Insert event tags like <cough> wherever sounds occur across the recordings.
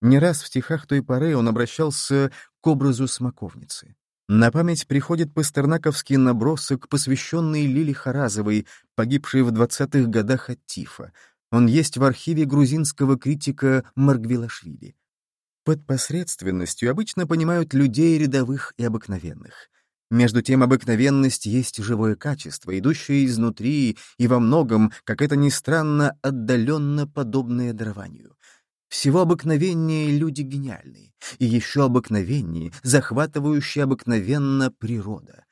Не раз в стихах той поры он обращался к образу смоковницы. На память приходит пастернаковский набросок, посвященный Лиле Харазовой, погибшей в 20-х годах от тифа. Он есть в архиве грузинского критика Маргвилашвили. Под посредственностью обычно понимают людей рядовых и обыкновенных. Между тем обыкновенность есть живое качество, идущее изнутри и во многом, как это ни странно, отдаленно подобное дарованию. Всего обыкновеннее люди гениальные, и еще обыкновеннее, захватывающая обыкновенно природа.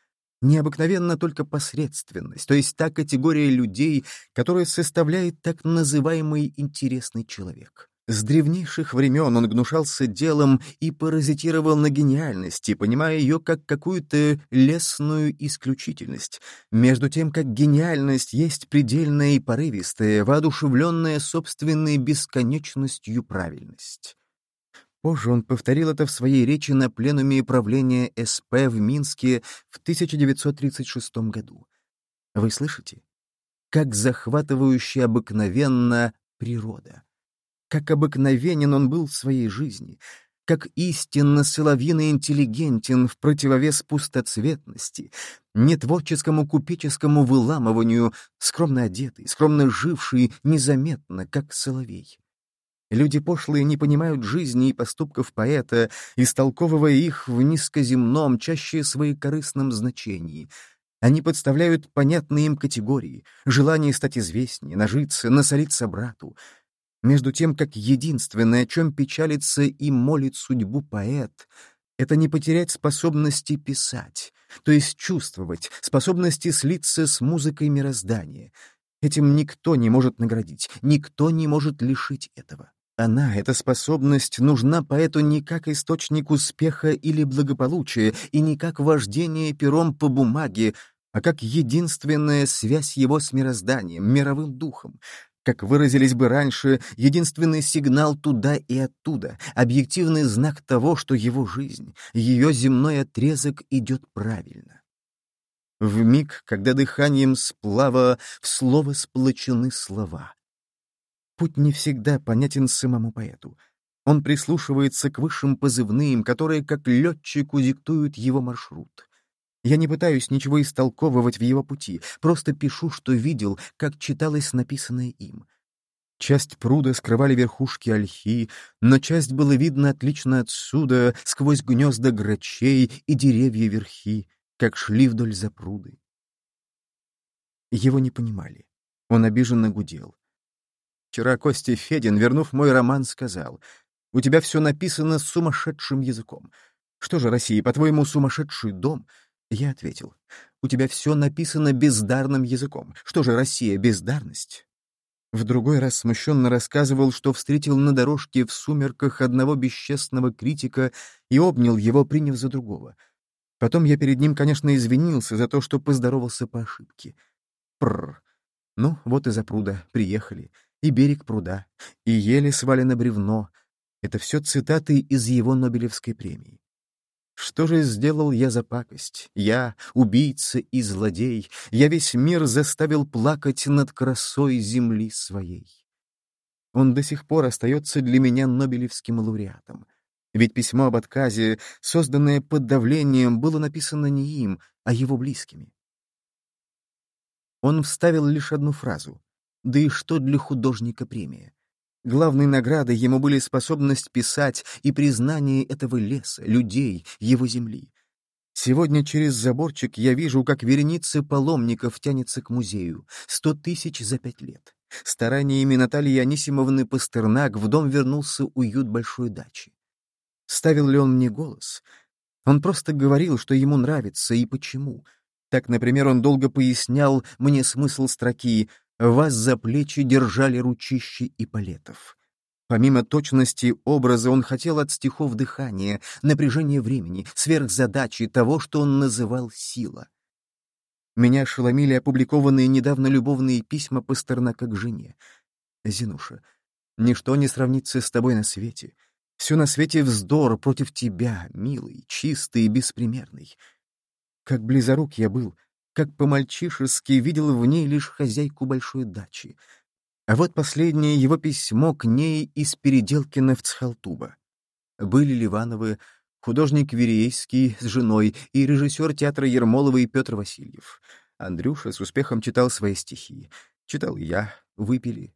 Необыкновенно только посредственность, то есть та категория людей, которая составляет так называемый интересный человек. С древнейших времен он гнушался делом и паразитировал на гениальности, понимая ее как какую-то лесную исключительность, между тем как гениальность есть предельная и порывистая, воодушевленная собственной бесконечностью правильность. Позже он повторил это в своей речи на пленуме правления СП в Минске в 1936 году. Вы слышите? Как захватывающе обыкновенно природа. Как обыкновенен он был в своей жизни, как истинно соловьино интеллигентен в противовес пустоцветности, нетворческому купеческому выламыванию, скромно одетый, скромно живший, незаметно, как соловей. Люди пошлые не понимают жизни и поступков поэта, истолковывая их в низкоземном, чаще своекорыстном значении. Они подставляют понятные им категории — желание стать известнее, нажиться, насолиться брату — между тем, как единственное, о чем печалится и молит судьбу поэт, это не потерять способности писать, то есть чувствовать, способности слиться с музыкой мироздания. Этим никто не может наградить, никто не может лишить этого. Она, эта способность, нужна поэту не как источник успеха или благополучия и не как вождение пером по бумаге, а как единственная связь его с мирозданием, мировым духом, как выразились бы раньше, единственный сигнал туда и оттуда, объективный знак того, что его жизнь, ее земной отрезок идет правильно. В миг, когда дыханием сплава в слово сплочены слова. Путь не всегда понятен самому поэту. Он прислушивается к высшим позывным, которые, как летчику, диктуют его маршрут. Я не пытаюсь ничего истолковывать в его пути, просто пишу, что видел, как читалось написанное им. Часть пруда скрывали верхушки ольхи, но часть было видно отлично отсюда, сквозь гнезда грачей и деревья верхи, как шли вдоль запруды. Его не понимали. Он обиженно гудел. Вчера Костя Федин, вернув мой роман, сказал, «У тебя все написано сумасшедшим языком. Что же, Россия, по-твоему, сумасшедший дом?» Я ответил, «У тебя все написано бездарным языком. Что же, Россия, бездарность?» В другой раз смущенно рассказывал, что встретил на дорожке в сумерках одного бесчестного критика и обнял его, приняв за другого. Потом я перед ним, конечно, извинился за то, что поздоровался по ошибке. Пррр. Ну, вот и за пруда. Приехали. И берег пруда. И еле свалено бревно. Это все цитаты из его Нобелевской премии. Что же сделал я за пакость? Я, убийца и злодей, я весь мир заставил плакать над красой земли своей. Он до сих пор остается для меня Нобелевским лауреатом. Ведь письмо об отказе, созданное под давлением, было написано не им, а его близкими. Он вставил лишь одну фразу. Да и что для художника премия? Главной наградой ему были способность писать и признание этого леса, людей, его земли. Сегодня через заборчик я вижу, как вереница паломников тянется к музею. Сто тысяч за пять лет. Стараниями Натальи Анисимовны Пастернак в дом вернулся уют большой дачи. Ставил ли он мне голос? Он просто говорил, что ему нравится и почему. Так, например, он долго пояснял мне смысл строки вас за плечи держали ручищи и палетов. Помимо точности образа он хотел от стихов дыхания, напряжения времени, сверхзадачи того, что он называл сила. Меня ошеломили опубликованные недавно любовные письма Пастернака к жене. «Зинуша, ничто не сравнится с тобой на свете. Все на свете вздор против тебя, милый, чистый и беспримерный. Как близорук я был, как по-мальчишески видел в ней лишь хозяйку большой дачи. А вот последнее его письмо к ней из Переделкина в Цхалтуба. Были Ливановы, художник Верейский с женой и режиссер театра Ермолова и Петр Васильев. Андрюша с успехом читал свои стихи. Читал я, выпили.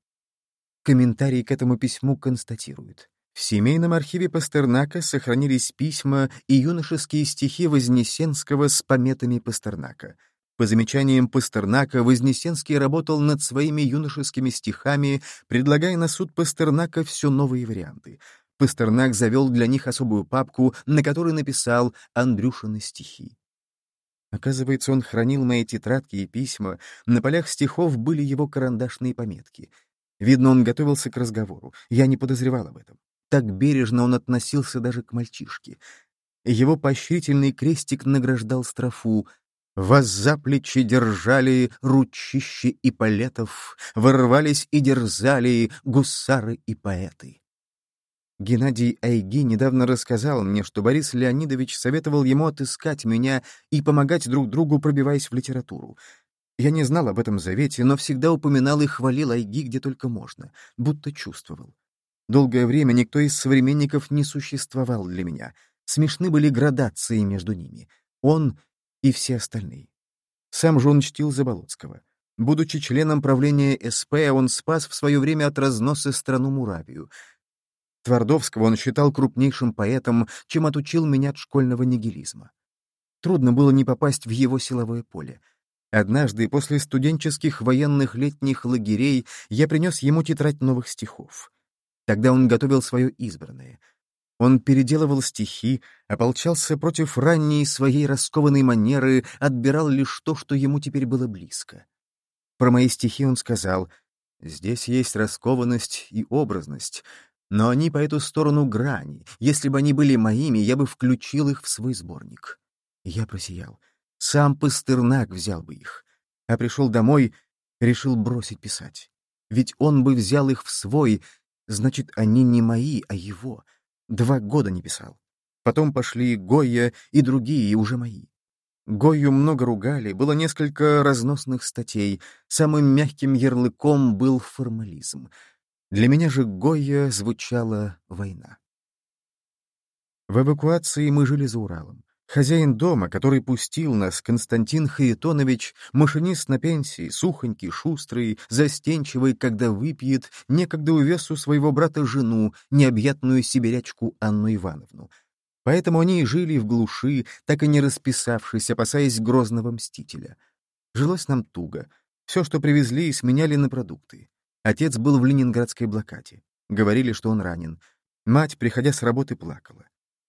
Комментарий к этому письму констатирует. В семейном архиве Пастернака сохранились письма и юношеские стихи Вознесенского с пометами Пастернака — по замечаниям Пастернака, Вознесенский работал над своими юношескими стихами, предлагая на суд Пастернака все новые варианты. Пастернак завел для них особую папку, на которой написал «Андрюшины стихи». Оказывается, он хранил мои тетрадки и письма, на полях стихов были его карандашные пометки. Видно, он готовился к разговору, я не подозревал об этом. Так бережно он относился даже к мальчишке. Его поощрительный крестик награждал строфу вас за плечи держали ручищи и палетов, Ворвались и дерзали гусары и поэты. Геннадий Айги недавно рассказал мне, что Борис Леонидович советовал ему отыскать меня и помогать друг другу, пробиваясь в литературу. Я не знал об этом завете, но всегда упоминал и хвалил Айги где только можно, будто чувствовал. Долгое время никто из современников не существовал для меня. Смешны были градации между ними. Он и все остальные. Сам же он чтил Заболоцкого. Будучи членом правления СП, он спас в свое время от разноса страну Муравию. Твардовского он считал крупнейшим поэтом, чем отучил меня от школьного нигилизма. Трудно было не попасть в его силовое поле. Однажды, после студенческих военных летних лагерей, я принес ему тетрадь новых стихов. Тогда он готовил свое избранное — он переделывал стихи, ополчался против ранней своей раскованной манеры, отбирал лишь то, что ему теперь было близко. Про мои стихи он сказал, «Здесь есть раскованность и образность, но они по эту сторону грани. Если бы они были моими, я бы включил их в свой сборник». Я просиял. Сам Пастернак взял бы их. А пришел домой, решил бросить писать. Ведь он бы взял их в свой, значит, они не мои, а его — Два года не писал. Потом пошли Гойя и другие, уже мои. Гою много ругали, было несколько разносных статей. Самым мягким ярлыком был формализм. Для меня же Гойя звучала «война». В эвакуации мы жили за Уралом. Хозяин дома, который пустил нас, Константин Хаитонович, машинист на пенсии, сухонький, шустрый, застенчивый, когда выпьет, некогда увез у своего брата жену, необъятную сибирячку Анну Ивановну. Поэтому они и жили в глуши, так и не расписавшись, опасаясь грозного мстителя. Жилось нам туго. Все, что привезли, сменяли на продукты. Отец был в ленинградской блокаде. Говорили, что он ранен. Мать, приходя с работы, плакала.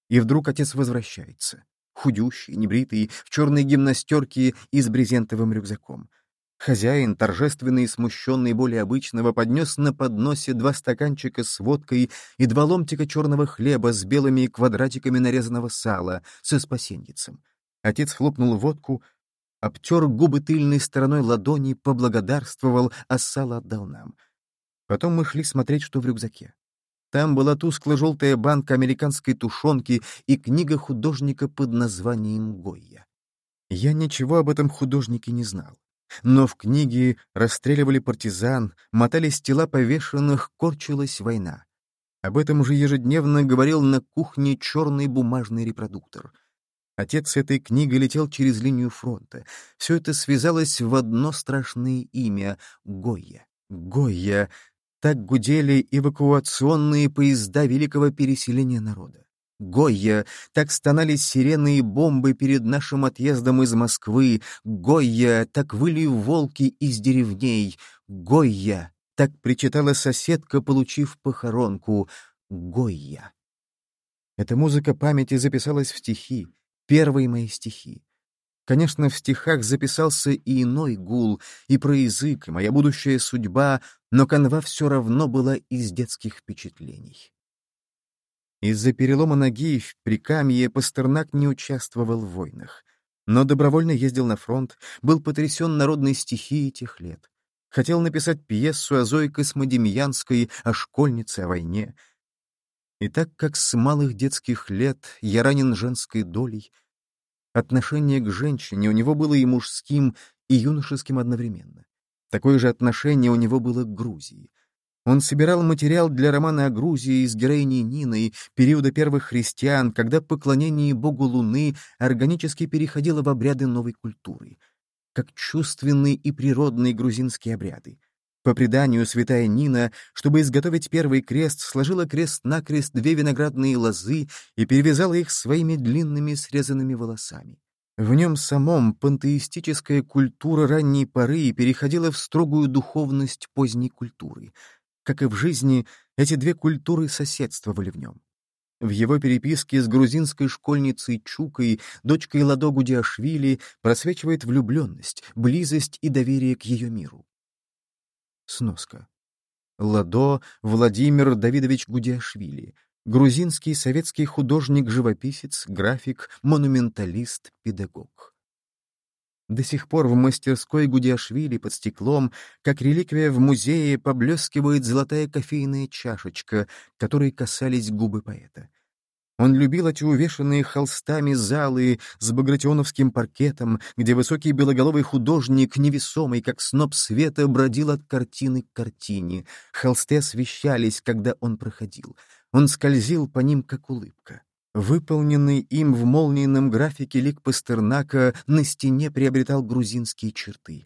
И вдруг отец возвращается худющий, небритый, в черной гимнастерке и с брезентовым рюкзаком. Хозяин, торжественный и смущенный более обычного, поднес на подносе два стаканчика с водкой и два ломтика черного хлеба с белыми квадратиками нарезанного сала со спасенницем. Отец хлопнул водку, обтер губы тыльной стороной ладони, поблагодарствовал, а сало отдал нам. Потом мы шли смотреть, что в рюкзаке. Там была тускло-желтая банка американской тушенки и книга художника под названием «Гойя». Я ничего об этом художнике не знал. Но в книге расстреливали партизан, мотались тела повешенных, корчилась война. Об этом же ежедневно говорил на кухне черный бумажный репродуктор. Отец этой книги летел через линию фронта. Все это связалось в одно страшное имя — Гойя. Гойя так гудели эвакуационные поезда великого переселения народа. Гойя, так стонали сирены и бомбы перед нашим отъездом из Москвы. Гойя, так выли волки из деревней. Гойя, так причитала соседка, получив похоронку. Гойя. Эта музыка памяти записалась в стихи, первые мои стихи. Конечно, в стихах записался и иной гул, и про язык, и моя будущая судьба, но канва все равно была из детских впечатлений. Из-за перелома ноги в Прикамье Пастернак не участвовал в войнах, но добровольно ездил на фронт, был потрясен народной стихией тех лет. Хотел написать пьесу о Зое Космодемьянской, о школьнице, о войне. И так как с малых детских лет я ранен женской долей, Отношение к женщине у него было и мужским, и юношеским одновременно. Такое же отношение у него было к Грузии. Он собирал материал для романа о Грузии с героиней Ниной, периода первых христиан, когда поклонение богу Луны органически переходило в обряды новой культуры, как чувственные и природные грузинские обряды. По преданию, святая Нина, чтобы изготовить первый крест, сложила крест-накрест две виноградные лозы и перевязала их своими длинными срезанными волосами. В нем самом пантеистическая культура ранней поры переходила в строгую духовность поздней культуры — как и в жизни, эти две культуры соседствовали в нем. В его переписке с грузинской школьницей Чукой, дочкой Ладо Гудиашвили, просвечивает влюбленность, близость и доверие к ее миру. Сноска. Ладо Владимир Давидович Гудиашвили, грузинский советский художник-живописец, график, монументалист, педагог. До сих пор в мастерской Гудиашвили под стеклом, как реликвия в музее, поблескивает золотая кофейная чашечка, которой касались губы поэта. Он любил эти увешанные холстами залы с багратионовским паркетом, где высокий белоголовый художник, невесомый, как сноп света, бродил от картины к картине. Холсты освещались, когда он проходил. Он скользил по ним, как улыбка. Выполненный им в молниеном графике лик Пастернака на стене приобретал грузинские черты.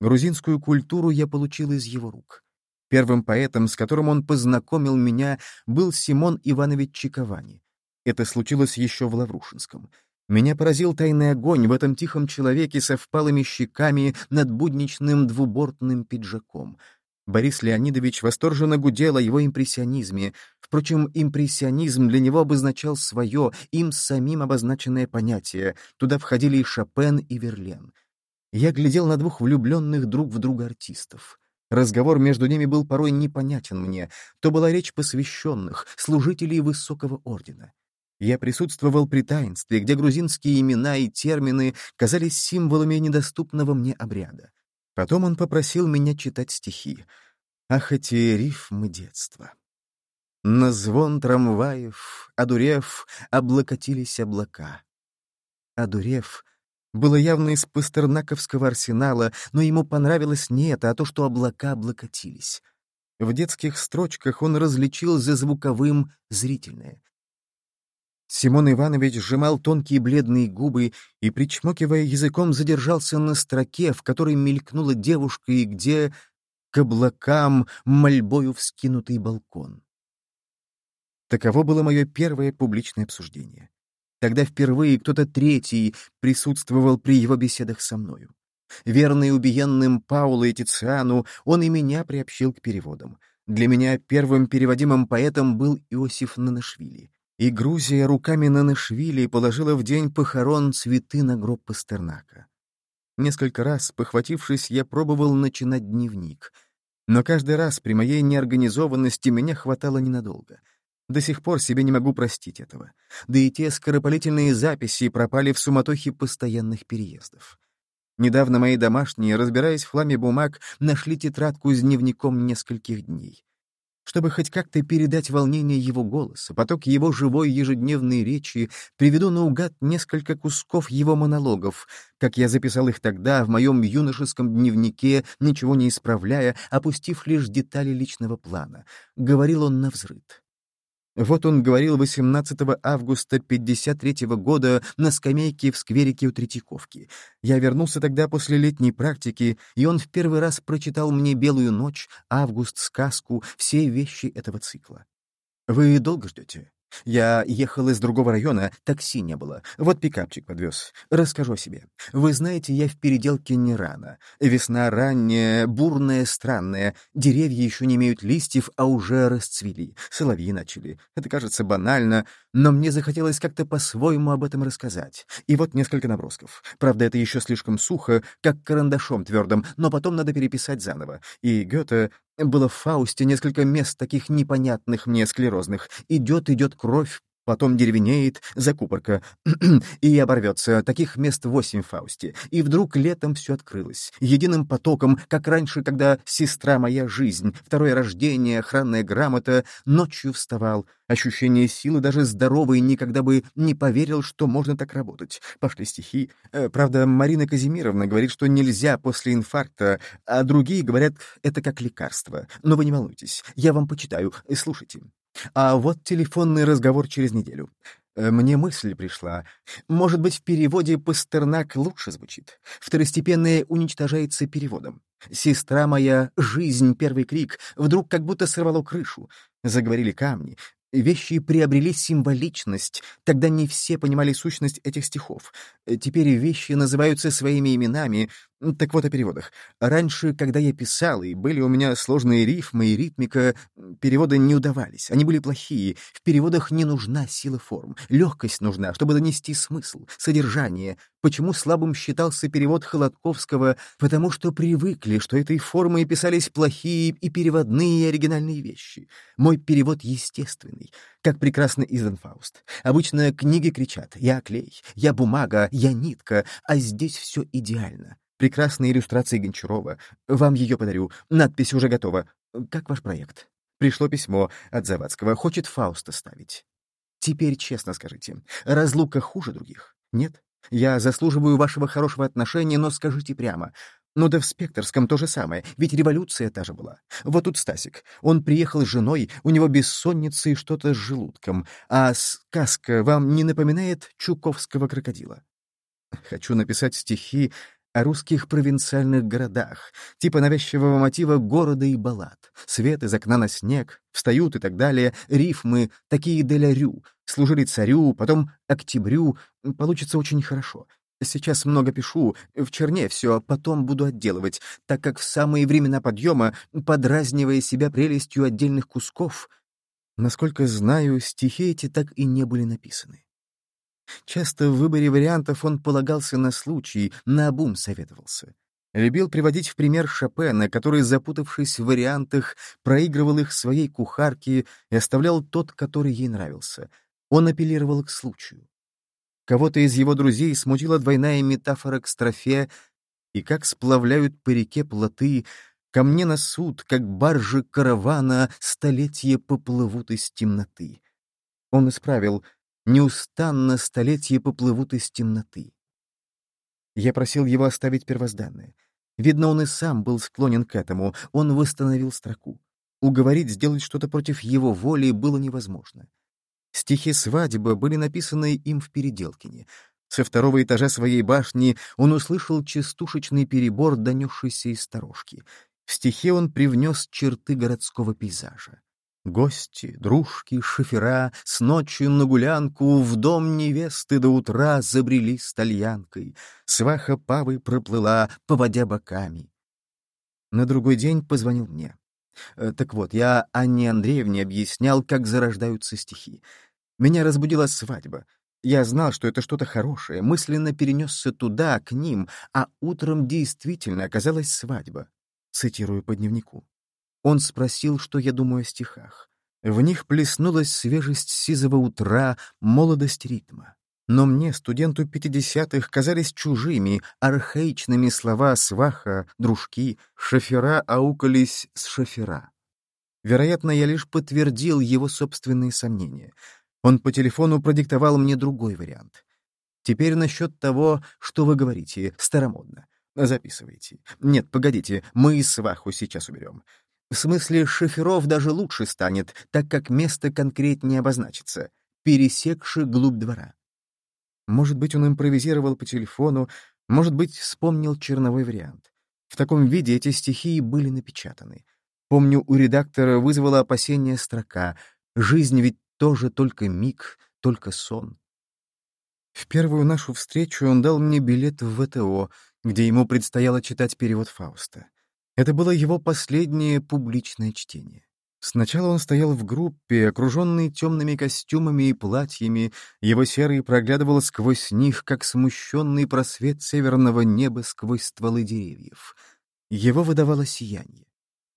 Грузинскую культуру я получил из его рук. Первым поэтом, с которым он познакомил меня, был Симон Иванович Чиковани. Это случилось еще в Лаврушинском. Меня поразил тайный огонь в этом тихом человеке со впалыми щеками над будничным двубортным пиджаком — Борис Леонидович восторженно гудел о его импрессионизме. Впрочем, импрессионизм для него обозначал свое, им самим обозначенное понятие. Туда входили и Шопен, и Верлен. Я глядел на двух влюбленных друг в друга артистов. Разговор между ними был порой непонятен мне. То была речь посвященных, служителей высокого ордена. Я присутствовал при таинстве, где грузинские имена и термины казались символами недоступного мне обряда. Потом он попросил меня читать стихи. Ах, эти рифмы детства! На звон трамваев, одурев, облокотились облака. Одурев было явно из пастернаковского арсенала, но ему понравилось не это, а то, что облака облокотились. В детских строчках он различил за звуковым зрительное. Симон Иванович сжимал тонкие бледные губы и, причмокивая языком, задержался на строке, в которой мелькнула девушка и где к облакам мольбою вскинутый балкон. Таково было мое первое публичное обсуждение. Тогда впервые кто-то третий присутствовал при его беседах со мною. Верный убиенным Пауло и Тициану, он и меня приобщил к переводам. Для меня первым переводимым поэтом был Иосиф Нанашвили и Грузия руками Нанышвили положила в день похорон цветы на гроб Пастернака. Несколько раз, похватившись, я пробовал начинать дневник. Но каждый раз при моей неорганизованности меня хватало ненадолго. До сих пор себе не могу простить этого. Да и те скоропалительные записи пропали в суматохе постоянных переездов. Недавно мои домашние, разбираясь в хламе бумаг, нашли тетрадку с дневником нескольких дней чтобы хоть как-то передать волнение его голоса, поток его живой ежедневной речи, приведу наугад несколько кусков его монологов, как я записал их тогда в моем юношеском дневнике, ничего не исправляя, опустив лишь детали личного плана. Говорил он навзрыд. Вот он говорил 18 августа 53 года на скамейке в скверике у Третьяковки. Я вернулся тогда после летней практики, и он в первый раз прочитал мне «Белую ночь», «Август», «Сказку», все вещи этого цикла. «Вы долго ждете?» Я ехал из другого района, такси не было. Вот пикапчик подвез. Расскажу себе. Вы знаете, я в переделке не рано. Весна ранняя, бурная, странная. Деревья еще не имеют листьев, а уже расцвели. Соловьи начали. Это кажется банально, но мне захотелось как-то по-своему об этом рассказать. И вот несколько набросков. Правда, это еще слишком сухо, как карандашом твердым, но потом надо переписать заново. И Гёте было в Фаусте несколько мест таких непонятных мне склерозных. Идет, идет кровь потом деревенеет, закупорка, <clears throat> и оборвется. Таких мест восемь в Фаусте. И вдруг летом все открылось. Единым потоком, как раньше, когда «Сестра моя жизнь», «Второе рождение», «Охранная грамота», ночью вставал. Ощущение силы даже здоровый никогда бы не поверил, что можно так работать. Пошли стихи. Э, правда, Марина Казимировна говорит, что нельзя после инфаркта, а другие говорят, это как лекарство. Но вы не волнуйтесь, я вам почитаю. Слушайте. А вот телефонный разговор через неделю. Э, мне мысль пришла. Может быть, в переводе Пастернак лучше звучит. Второстепенное уничтожается переводом. «Сестра моя, жизнь, первый крик, вдруг как будто сорвало крышу. Заговорили камни. Вещи приобрели символичность, тогда не все понимали сущность этих стихов. Э, теперь вещи называются своими именами, так вот о переводах. Раньше, когда я писал, и были у меня сложные рифмы и ритмика, переводы не удавались, они были плохие. В переводах не нужна сила форм, легкость нужна, чтобы донести смысл, содержание. Почему слабым считался перевод Холодковского? Потому что привыкли, что этой формой писались плохие и переводные и оригинальные вещи. Мой перевод естественный, как прекрасно издан Фауст. Обычно книги кричат «я клей», «я бумага», «я нитка», а здесь все идеально. Прекрасные иллюстрации Гончарова. Вам ее подарю. Надпись уже готова. Как ваш проект? Пришло письмо от Завадского. Хочет Фауста ставить. Теперь честно скажите, разлука хуже других? Нет? Я заслуживаю вашего хорошего отношения, но скажите прямо. Ну да в Спекторском то же самое, ведь революция та же была. Вот тут Стасик. Он приехал с женой, у него бессонница и что-то с желудком. А сказка вам не напоминает Чуковского крокодила? Хочу написать стихи о русских провинциальных городах, типа навязчивого мотива города и баллад, свет из окна на снег, встают и так далее, рифмы, такие делярю, служили царю, потом октябрю, получится очень хорошо. Сейчас много пишу, в черне все, а потом буду отделывать, так как в самые времена подъема, подразнивая себя прелестью отдельных кусков, насколько знаю, стихи эти так и не были написаны. Часто в выборе вариантов он полагался на случай, на обум советовался. Любил приводить в пример Шопена, который, запутавшись в вариантах, проигрывал их своей кухарке и оставлял тот, который ей нравился. Он апеллировал к случаю. Кого-то из его друзей смутила двойная метафора к строфе и как сплавляют по реке плоты, ко мне на суд, как баржи каравана, столетия поплывут из темноты. Он исправил — неустанно столетия поплывут из темноты. Я просил его оставить первозданное. Видно, он и сам был склонен к этому, он восстановил строку. Уговорить сделать что-то против его воли было невозможно. Стихи «Свадьба» были написаны им в Переделкине. Со второго этажа своей башни он услышал частушечный перебор, донесшийся из сторожки. В стихе он привнес черты городского пейзажа. Гости, дружки, шофера с ночью на гулянку в дом невесты до утра забрели с. Сваха Павы проплыла, поводя боками. На другой день позвонил мне. Э, так вот, я Анне Андреевне объяснял, как зарождаются стихи. Меня разбудила свадьба. Я знал, что это что-то хорошее, мысленно перенесся туда, к ним, а утром действительно оказалась свадьба. Цитирую по дневнику. Он спросил, что я думаю о стихах. В них плеснулась свежесть сизого утра, молодость ритма. Но мне, студенту пятидесятых, казались чужими, архаичными слова сваха, дружки, шофера аукались с шофера. Вероятно, я лишь подтвердил его собственные сомнения. Он по телефону продиктовал мне другой вариант. Теперь насчет того, что вы говорите, старомодно. Записывайте. Нет, погодите, мы сваху сейчас уберем. В смысле, шоферов даже лучше станет, так как место конкретнее обозначится, пересекши глубь двора. Может быть, он импровизировал по телефону, может быть, вспомнил черновой вариант. В таком виде эти стихии были напечатаны. Помню, у редактора вызвала опасение строка «Жизнь ведь тоже только миг, только сон». В первую нашу встречу он дал мне билет в ВТО, где ему предстояло читать перевод Фауста. Это было его последнее публичное чтение. Сначала он стоял в группе, окруженный темными костюмами и платьями, его серый проглядывал сквозь них, как смущенный просвет северного неба сквозь стволы деревьев. Его выдавало сияние.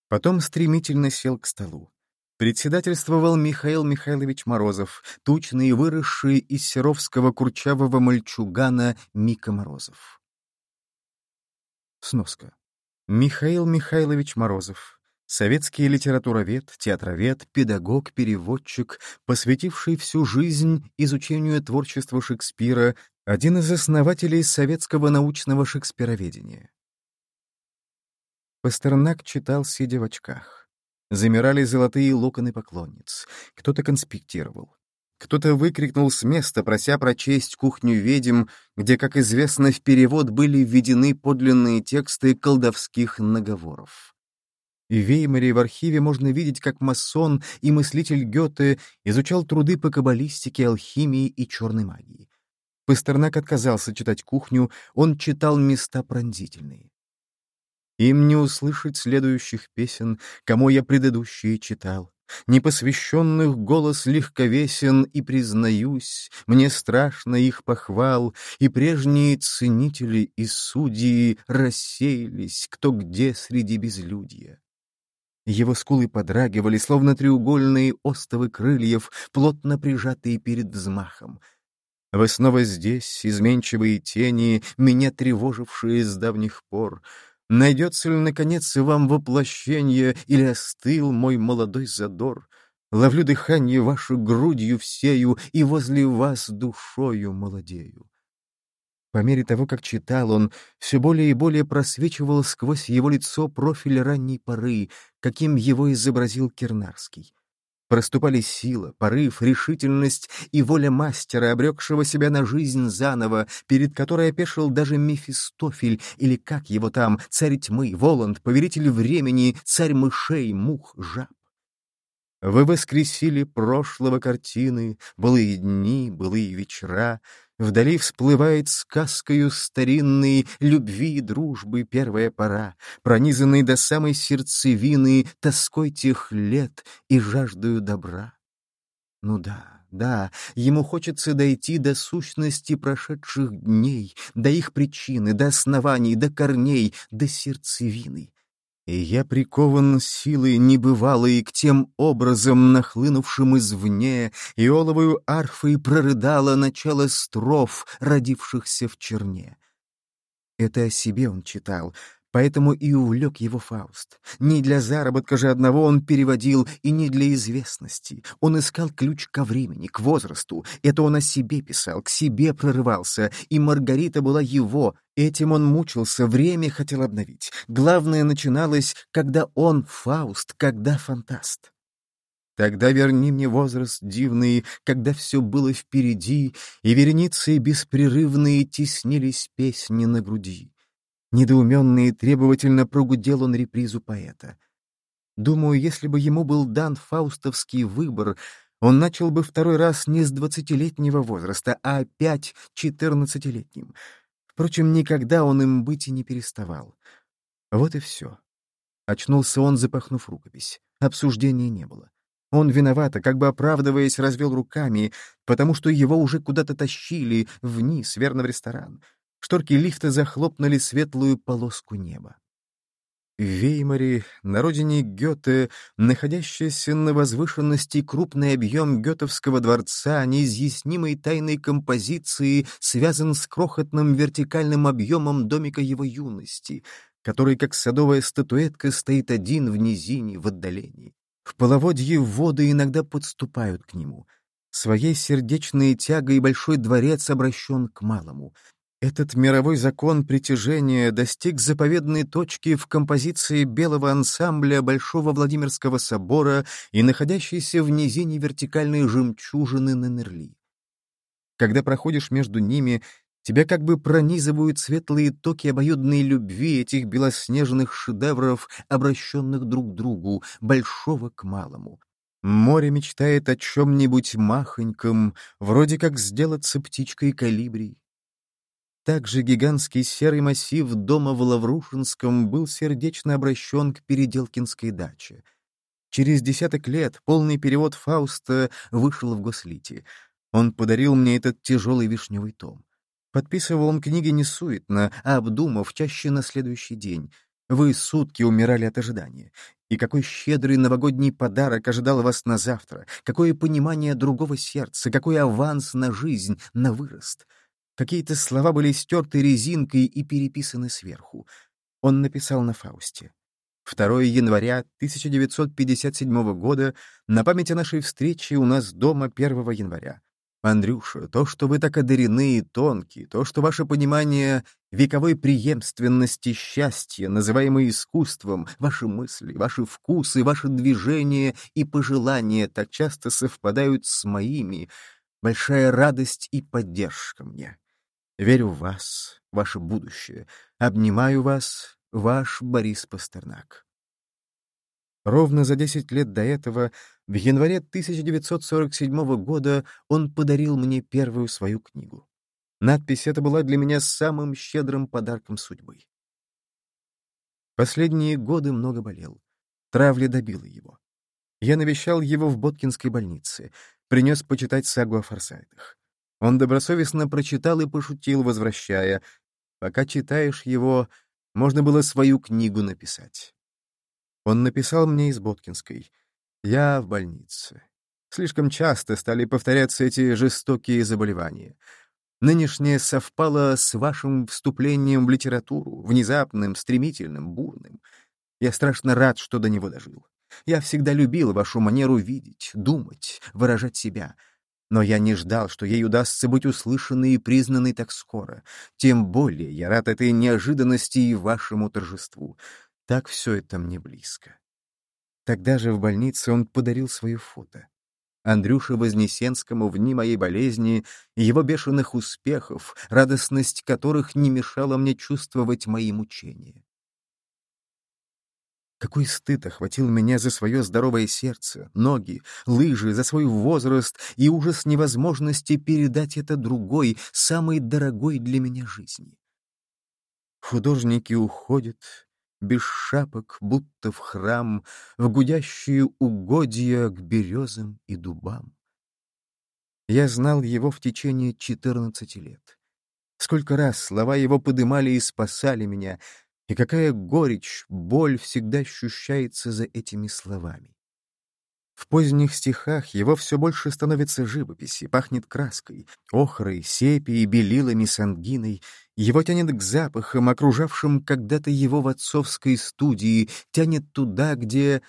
Потом стремительно сел к столу. Председательствовал Михаил Михайлович Морозов, тучный и выросший из серовского курчавого мальчугана Мика Морозов. Сноска. Михаил Михайлович Морозов. Советский литературовед, театровед, педагог, переводчик, посвятивший всю жизнь изучению творчества Шекспира, один из основателей советского научного шекспироведения. Пастернак читал, сидя в очках. Замирали золотые локоны поклонниц. Кто-то конспектировал. Кто-то выкрикнул с места, прося прочесть «Кухню ведьм», где, как известно, в перевод были введены подлинные тексты колдовских наговоров. В Веймаре в архиве можно видеть, как масон и мыслитель Гёте изучал труды по каббалистике, алхимии и черной магии. Пастернак отказался читать кухню, он читал места пронзительные. Им не услышать следующих песен, кому я предыдущие читал. Непосвященных голос легковесен, и, признаюсь, мне страшно их похвал, и прежние ценители и судьи рассеялись, кто где среди безлюдья. Его скулы подрагивали, словно треугольные остовы крыльев, плотно прижатые перед взмахом. Вы снова здесь, изменчивые тени, меня тревожившие с давних пор. Найдется ли, наконец, и вам воплощение, или остыл мой молодой задор? Ловлю дыхание вашу грудью всею, и возле вас душою молодею. По мере того, как читал он, все более и более просвечивал сквозь его лицо профиль ранней поры, каким его изобразил Кернарский. Проступали сила, порыв, решительность и воля мастера, обрекшего себя на жизнь заново, перед которой опешил даже Мефистофель, или как его там, царь тьмы, Воланд, повелитель времени, царь мышей, мух, жаб. Вы воскресили прошлого картины, былые дни, былые вечера, Вдали всплывает сказкою старинной любви и дружбы первая пора, пронизанной до самой сердцевины тоской тех лет и жаждою добра. Ну да, да, ему хочется дойти до сущности прошедших дней, до их причины, до оснований, до корней, до сердцевины. И я прикован силой небывалой к тем образом, нахлынувшим извне, и оловою арфой прорыдала начало строф, родившихся в черне. Это о себе он читал, Поэтому и увлек его Фауст. Не для заработка же одного он переводил, и не для известности. Он искал ключ ко времени, к возрасту. Это он о себе писал, к себе прорывался, и Маргарита была его. Этим он мучился, время хотел обновить. Главное начиналось, когда он Фауст, когда фантаст. Тогда верни мне возраст дивный, когда все было впереди, и вереницы беспрерывные теснились песни на груди. Недоуменно и требовательно прогудел он репризу поэта. Думаю, если бы ему был дан фаустовский выбор, он начал бы второй раз не с двадцатилетнего возраста, а опять четырнадцатилетним. Впрочем, никогда он им быть и не переставал. Вот и все. Очнулся он, запахнув рукопись. Обсуждения не было. Он виновато, как бы оправдываясь, развел руками, потому что его уже куда-то тащили вниз, верно, в ресторан. Шторки лифта захлопнули светлую полоску неба. В Веймаре, на родине Гёте, находящийся на возвышенности крупный объем Гётовского дворца неизъяснимой тайной композиции связан с крохотным вертикальным объемом домика его юности, который, как садовая статуэтка, стоит один в низине, в отдалении. В половодье воды иногда подступают к нему. Своей сердечной тягой большой дворец обращен к малому. Этот мировой закон притяжения достиг заповедной точки в композиции белого ансамбля Большого Владимирского собора и находящейся в низине вертикальной жемчужины Ненерли. Когда проходишь между ними, тебя как бы пронизывают светлые токи обоюдной любви этих белоснежных шедевров, обращенных друг к другу, большого к малому. Море мечтает о чем-нибудь махоньком, вроде как сделаться птичкой калибри. Также гигантский серый массив дома в Лаврушинском был сердечно обращен к Переделкинской даче. Через десяток лет полный перевод Фауста вышел в Гослите. Он подарил мне этот тяжелый вишневый том. Подписывал он книги не суетно, а обдумав, чаще на следующий день. Вы сутки умирали от ожидания. И какой щедрый новогодний подарок ожидал вас на завтра, какое понимание другого сердца, какой аванс на жизнь, на вырост. Какие-то слова были стерты резинкой и переписаны сверху. Он написал на Фаусте. 2 января 1957 года, на память о нашей встрече у нас дома 1 января. Андрюша, то, что вы так одарены и тонкие, то, что ваше понимание вековой преемственности счастья, называемое искусством, ваши мысли, ваши вкусы, ваши движения и пожелания так часто совпадают с моими, большая радость и поддержка мне. Верю в вас, ваше будущее. Обнимаю вас, ваш Борис Пастернак. Ровно за 10 лет до этого, в январе 1947 года, он подарил мне первую свою книгу. Надпись эта была для меня самым щедрым подарком судьбы. Последние годы много болел. Травля добила его. Я навещал его в Боткинской больнице, принес почитать сагу о форсайтах. Он добросовестно прочитал и пошутил, возвращая. Пока читаешь его, можно было свою книгу написать. Он написал мне из Боткинской. «Я в больнице». Слишком часто стали повторяться эти жестокие заболевания. Нынешнее совпало с вашим вступлением в литературу, внезапным, стремительным, бурным. Я страшно рад, что до него дожил. Я всегда любил вашу манеру видеть, думать, выражать себя. Но я не ждал, что ей удастся быть услышанной и признанной так скоро. Тем более я рад этой неожиданности и вашему торжеству. Так все это мне близко. Тогда же в больнице он подарил свое фото. Андрюше Вознесенскому в дни моей болезни его бешеных успехов, радостность которых не мешала мне чувствовать мои мучения. Какой стыд охватил меня за свое здоровое сердце, ноги, лыжи, за свой возраст и ужас невозможности передать это другой, самой дорогой для меня жизни. Художники уходят, без шапок, будто в храм, в гудящие угодья к березам и дубам. Я знал его в течение четырнадцати лет. Сколько раз слова его подымали и спасали меня, и какая горечь, боль всегда ощущается за этими словами. В поздних стихах его все больше становится живописи, пахнет краской, охрой, сепией, белилами, сангиной. Его тянет к запахам, окружавшим когда-то его в отцовской студии, тянет туда, где...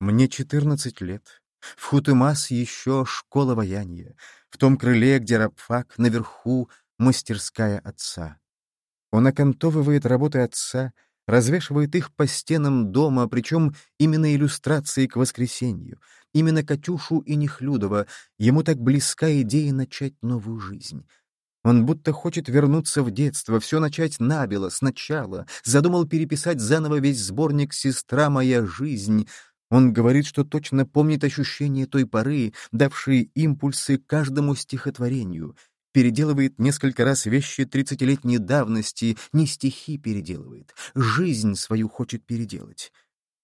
Мне четырнадцать лет. В Хутымас еще школа ваяния. В том крыле, где рабфак, наверху мастерская отца. Он окантовывает работы отца, развешивает их по стенам дома, причем именно иллюстрации к воскресенью, именно Катюшу и Нехлюдова, ему так близка идея начать новую жизнь. Он будто хочет вернуться в детство, все начать набело, сначала, задумал переписать заново весь сборник «Сестра моя жизнь», он говорит, что точно помнит ощущение той поры, давшие импульсы каждому стихотворению — переделывает несколько раз вещи тридцатилетней давности, не стихи переделывает, жизнь свою хочет переделать.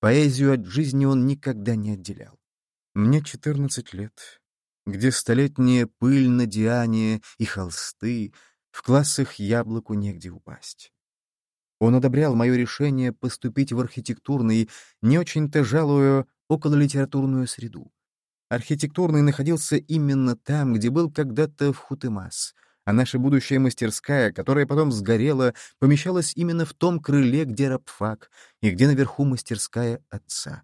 Поэзию от жизни он никогда не отделял. Мне четырнадцать лет, где столетняя пыль на Диане и холсты, в классах яблоку негде упасть. Он одобрял мое решение поступить в архитектурный, не очень-то жалую окололитературную среду. Архитектурный находился именно там, где был когда-то в Хутымас, а наша будущая мастерская, которая потом сгорела, помещалась именно в том крыле, где рабфак, и где наверху мастерская отца.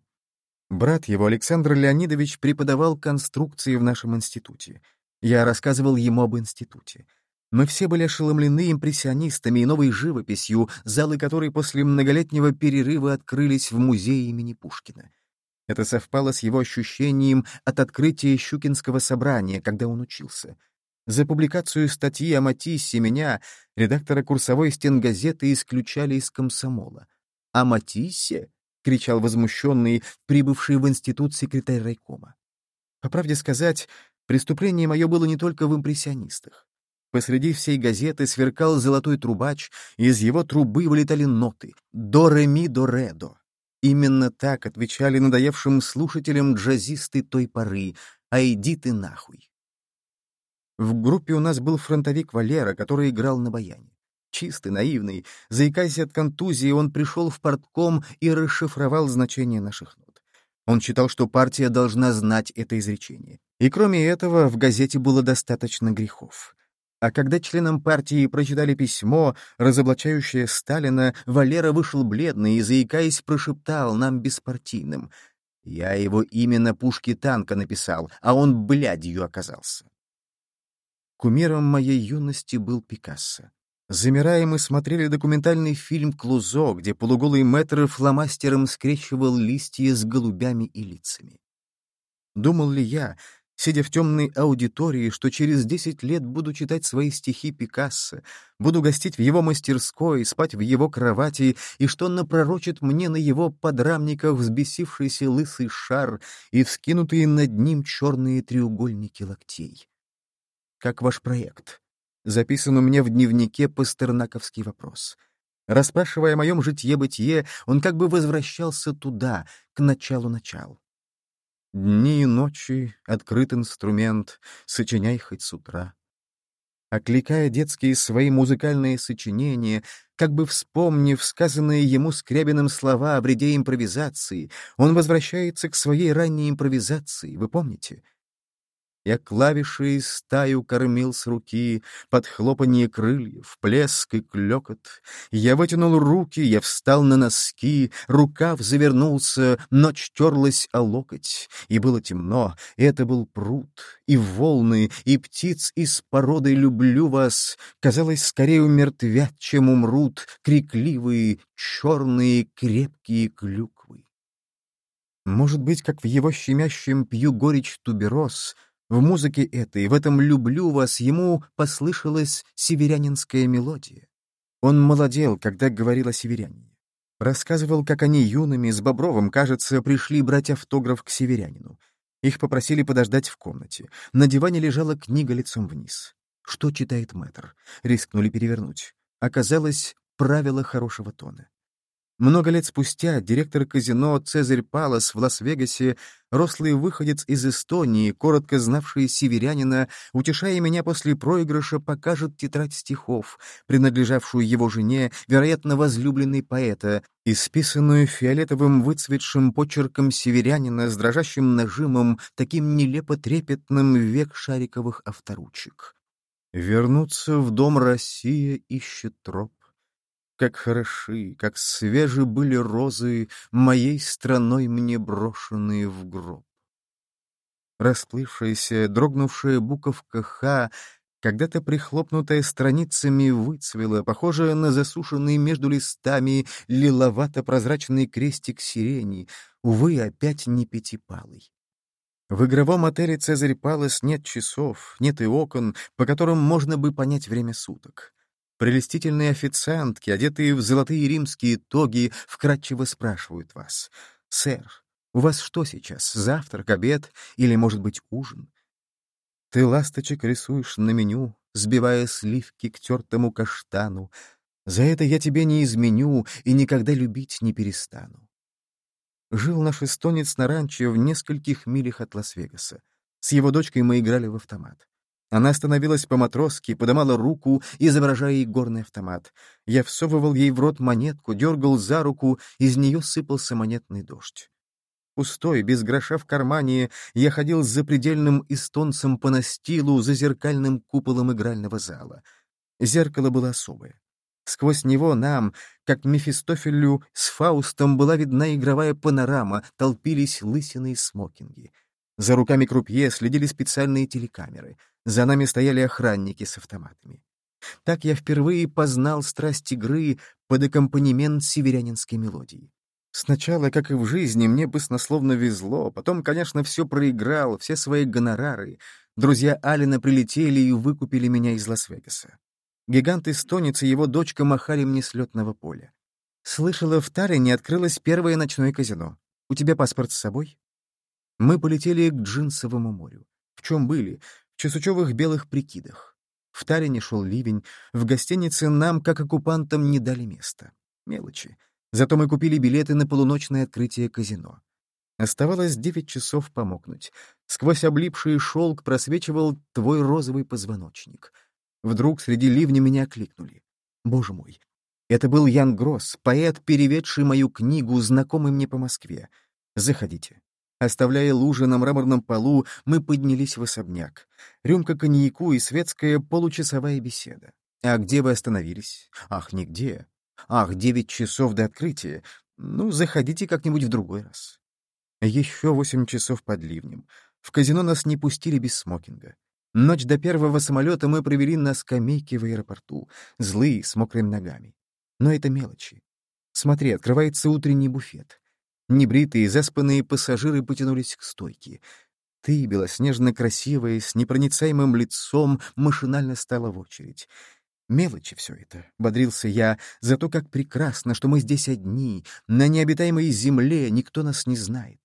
Брат его, Александр Леонидович, преподавал конструкции в нашем институте. Я рассказывал ему об институте. Мы все были ошеломлены импрессионистами и новой живописью, залы которой после многолетнего перерыва открылись в музее имени Пушкина. Это совпало с его ощущением от открытия Щукинского собрания, когда он учился. За публикацию статьи о Матиссе меня, редактора курсовой стенгазеты, исключали из комсомола. «О Матиссе?» — кричал возмущенный, прибывший в институт секретарь райкома. По правде сказать, преступление мое было не только в импрессионистах. Посреди всей газеты сверкал золотой трубач, и из его трубы вылетали ноты «до-ре-ми-до-ре-до». Именно так отвечали надоевшим слушателям джазисты той поры «А иди ты нахуй». В группе у нас был фронтовик Валера, который играл на баяне. Чистый, наивный, заикаясь от контузии, он пришел в портком и расшифровал значение наших нот. Он считал, что партия должна знать это изречение. И кроме этого, в газете было достаточно грехов. А когда членам партии прочитали письмо, разоблачающее Сталина, Валера вышел бледный и, заикаясь, прошептал нам беспартийным. «Я его именно пушки танка написал, а он блядью оказался». Кумиром моей юности был Пикассо. Замирая, мы смотрели документальный фильм «Клузо», где полуголый мэтр фломастером скрещивал листья с голубями и лицами. Думал ли я, сидя в темной аудитории, что через десять лет буду читать свои стихи Пикассо, буду гостить в его мастерской, спать в его кровати, и что напророчит мне на его подрамниках взбесившийся лысый шар и вскинутые над ним черные треугольники локтей? Как ваш проект? Записан у меня в дневнике пастернаковский вопрос. Расспрашивая о моем житье-бытие, он как бы возвращался туда, к началу-началу. Дни и ночи, открыт инструмент, сочиняй хоть с утра. Окликая детские свои музыкальные сочинения, как бы вспомнив сказанные ему Скрябиным слова о вреде импровизации, он возвращается к своей ранней импровизации, вы помните? Я клавиши из стаю кормил с руки, Под хлопанье крыльев, плеск и клёкот. Я вытянул руки, я встал на носки, Рукав завернулся, ночь терлась о локоть. И было темно, и это был пруд, И волны, и птиц из породы люблю вас. Казалось, скорее умертвят, чем умрут Крикливые, черные, крепкие клюквы. Может быть, как в его щемящем пью горечь тубероз — в музыке этой, в этом «люблю вас» ему послышалась северянинская мелодия. Он молодел, когда говорил о северянине. Рассказывал, как они юными, с Бобровым, кажется, пришли брать автограф к северянину. Их попросили подождать в комнате. На диване лежала книга лицом вниз. Что читает мэтр? Рискнули перевернуть. Оказалось, правило хорошего тона. Много лет спустя директор казино «Цезарь Палас» в Лас-Вегасе, рослый выходец из Эстонии, коротко знавший северянина, утешая меня после проигрыша, покажет тетрадь стихов, принадлежавшую его жене, вероятно, возлюбленной поэта, исписанную фиолетовым выцветшим почерком северянина с дрожащим нажимом, таким нелепо трепетным век шариковых авторучек. «Вернуться в дом Россия ищет троп, как хороши, как свежи были розы, Моей страной мне брошенные в гроб. Расплывшаяся, дрогнувшая буковка «Х», когда-то прихлопнутая страницами выцвела, похожая на засушенный между листами лиловато-прозрачный крестик сирени, увы, опять не пятипалый. В игровом отеле «Цезарь Палас» нет часов, нет и окон, по которым можно бы понять время суток. Прелестительные официантки, одетые в золотые римские тоги, вкратчиво спрашивают вас. «Сэр, у вас что сейчас, завтрак, обед или, может быть, ужин?» Ты ласточек рисуешь на меню, сбивая сливки к тертому каштану. За это я тебе не изменю и никогда любить не перестану. Жил наш эстонец на ранчо в нескольких милях от Лас-Вегаса. С его дочкой мы играли в автомат. Она остановилась по-матросски, подымала руку, изображая игорный автомат. Я всовывал ей в рот монетку, дергал за руку, из нее сыпался монетный дождь. Пустой, без гроша в кармане, я ходил с запредельным эстонцем по настилу за зеркальным куполом игрального зала. Зеркало было особое. Сквозь него нам, как Мефистофелю с Фаустом, была видна игровая панорама, толпились лысины и смокинги. За руками крупье следили специальные телекамеры — за нами стояли охранники с автоматами. Так я впервые познал страсть игры под аккомпанемент северянинской мелодии. Сначала, как и в жизни, мне баснословно везло, потом, конечно, все проиграл, все свои гонорары. Друзья Алина прилетели и выкупили меня из Лас-Вегаса. Гигант-эстонец и его дочка махали мне с летного поля. Слышала, в Таллине открылось первое ночное казино. У тебя паспорт с собой? Мы полетели к Джинсовому морю. В чем были? В чесучевых белых прикидах. В Таллине шел ливень, в гостинице нам, как оккупантам, не дали места. Мелочи. Зато мы купили билеты на полуночное открытие казино. Оставалось девять часов помокнуть. Сквозь облипший шелк просвечивал твой розовый позвоночник. Вдруг среди ливня меня окликнули. Боже мой! Это был Ян Гросс, поэт, переведший мою книгу, знакомый мне по Москве. Заходите. Оставляя лужи на мраморном полу, мы поднялись в особняк. Рюмка коньяку и светская получасовая беседа. А где вы остановились? Ах, нигде. Ах, девять часов до открытия. Ну, заходите как-нибудь в другой раз. Еще восемь часов под ливнем. В казино нас не пустили без смокинга. Ночь до первого самолета мы провели на скамейке в аэропорту, злые, с мокрыми ногами. Но это мелочи. Смотри, открывается утренний буфет. Небритые, заспанные пассажиры потянулись к стойке. Ты, белоснежно красивая, с непроницаемым лицом, машинально стала в очередь. Мелочи все это, — бодрился я, — зато как прекрасно, что мы здесь одни, на необитаемой земле, никто нас не знает.